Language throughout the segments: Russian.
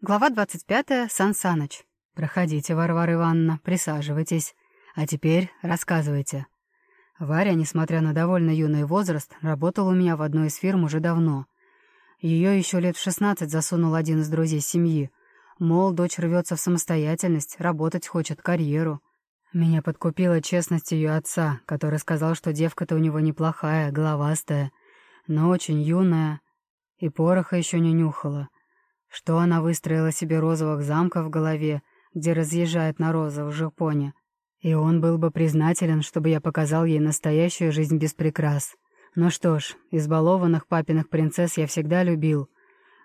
Глава 25. Сан Саныч. «Проходите, Варвара Ивановна, присаживайтесь. А теперь рассказывайте». Варя, несмотря на довольно юный возраст, работала у меня в одной из фирм уже давно. Ее еще лет в 16 засунул один из друзей семьи. Мол, дочь рвется в самостоятельность, работать хочет, карьеру. Меня подкупила честность ее отца, который сказал, что девка-то у него неплохая, головастая, но очень юная, и пороха еще не нюхала что она выстроила себе розовых замков в голове, где разъезжает на розовых пони. И он был бы признателен, чтобы я показал ей настоящую жизнь без прикрас. Ну что ж, избалованных папиных принцесс я всегда любил.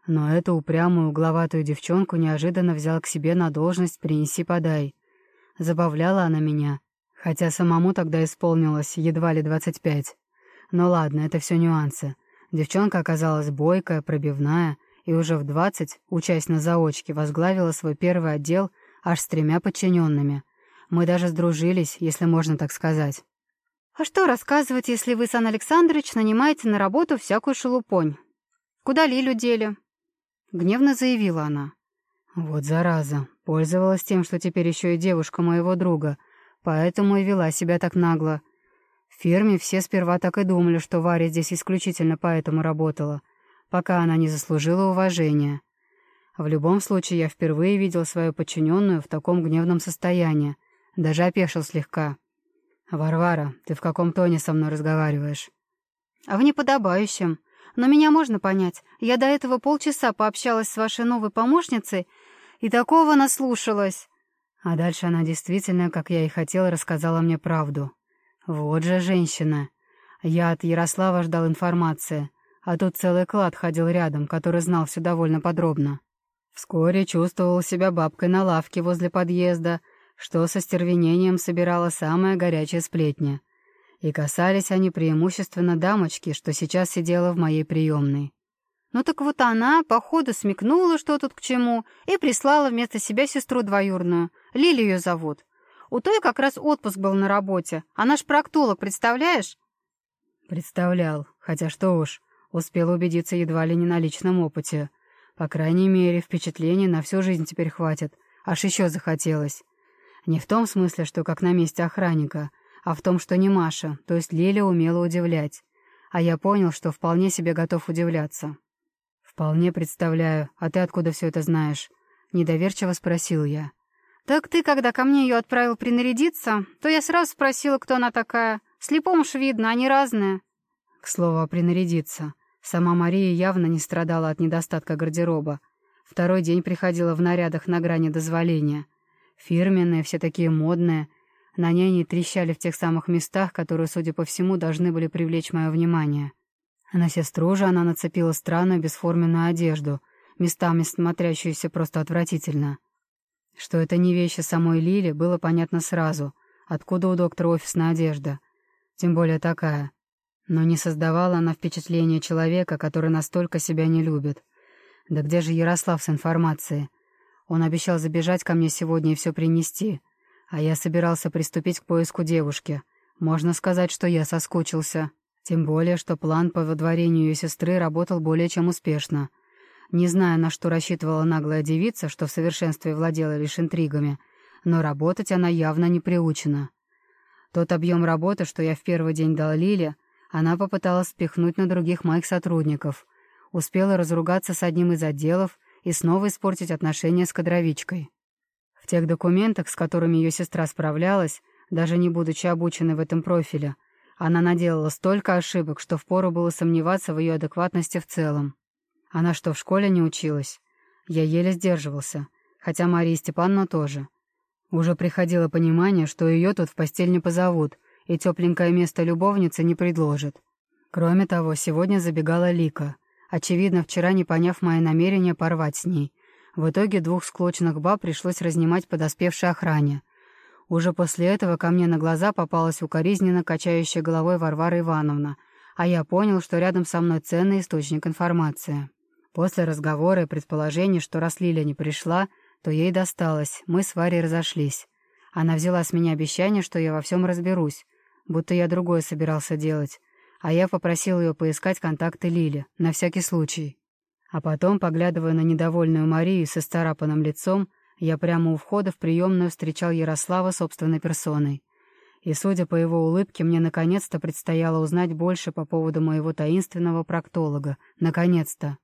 Но эту упрямую угловатую девчонку неожиданно взял к себе на должность «принеси-подай». Забавляла она меня, хотя самому тогда исполнилось едва ли 25. Но ладно, это все нюансы. Девчонка оказалась бойкая, пробивная — и уже в двадцать, учась на заочке, возглавила свой первый отдел аж с тремя подчиненными. Мы даже сдружились, если можно так сказать. «А что рассказывать, если вы, Сан Александрович, нанимаете на работу всякую шелупонь? Куда Лилю дели?» Гневно заявила она. «Вот зараза, пользовалась тем, что теперь еще и девушка моего друга, поэтому и вела себя так нагло. В фирме все сперва так и думали, что Варя здесь исключительно поэтому работала — пока она не заслужила уважения. В любом случае, я впервые видел свою подчиненную в таком гневном состоянии, даже опешил слегка. «Варвара, ты в каком тоне со мной разговариваешь?» «А «В неподобающем. Но меня можно понять. Я до этого полчаса пообщалась с вашей новой помощницей и такого наслушалась». А дальше она действительно, как я и хотела, рассказала мне правду. «Вот же женщина. Я от Ярослава ждал информации а тут целый клад ходил рядом, который знал все довольно подробно. Вскоре чувствовал себя бабкой на лавке возле подъезда, что со стервенением собирала самая горячая сплетня. И касались они преимущественно дамочки, что сейчас сидела в моей приемной. Ну так вот она, походу, смекнула, что тут к чему, и прислала вместо себя сестру двоюрную. Лили ее зовут. У той как раз отпуск был на работе. Она ж проктолог, представляешь? Представлял, хотя что уж. Успел убедиться едва ли не на личном опыте. По крайней мере, впечатлений на всю жизнь теперь хватит. Аж еще захотелось. Не в том смысле, что как на месте охранника, а в том, что не Маша, то есть Лиля умела удивлять. А я понял, что вполне себе готов удивляться. «Вполне представляю. А ты откуда все это знаешь?» Недоверчиво спросил я. «Так ты, когда ко мне ее отправил принарядиться, то я сразу спросила, кто Сама Мария явно не страдала от недостатка гардероба. Второй день приходила в нарядах на грани дозволения. Фирменные, все такие модные. На ней не трещали в тех самых местах, которые, судя по всему, должны были привлечь мое внимание. На сестру же она нацепила странную бесформенную одежду, местами смотрящуюся просто отвратительно. Что это не вещи самой Лили, было понятно сразу, откуда у доктора офисная одежда. Тем более такая — Но не создавала она впечатления человека, который настолько себя не любит. Да где же Ярослав с информацией? Он обещал забежать ко мне сегодня и все принести. А я собирался приступить к поиску девушки. Можно сказать, что я соскучился. Тем более, что план по выдворению ее сестры работал более чем успешно. Не знаю, на что рассчитывала наглая девица, что в совершенстве владела лишь интригами, но работать она явно не приучена. Тот объем работы, что я в первый день дал Лиле, она попыталась спихнуть на других моих сотрудников, успела разругаться с одним из отделов и снова испортить отношения с кадровичкой. В тех документах, с которыми ее сестра справлялась, даже не будучи обученной в этом профиле, она наделала столько ошибок, что впору было сомневаться в ее адекватности в целом. Она что, в школе не училась? Я еле сдерживался, хотя Мария Степановна тоже. Уже приходило понимание, что ее тут в постель не позовут, и тепленькое место любовницы не предложит. Кроме того, сегодня забегала Лика, очевидно, вчера не поняв мои намерения порвать с ней. В итоге двух склочных баб пришлось разнимать подоспевшей охране. Уже после этого ко мне на глаза попалась укоризненно качающая головой Варвара Ивановна, а я понял, что рядом со мной ценный источник информации. После разговора и предположений, что раз Лиля не пришла, то ей досталось, мы с Варей разошлись. Она взяла с меня обещание, что я во всем разберусь, будто я другое собирался делать, а я попросил ее поискать контакты Лили, на всякий случай. А потом, поглядывая на недовольную Марию со старапанным лицом, я прямо у входа в приемную встречал Ярослава собственной персоной. И, судя по его улыбке, мне наконец-то предстояло узнать больше по поводу моего таинственного проктолога. Наконец-то.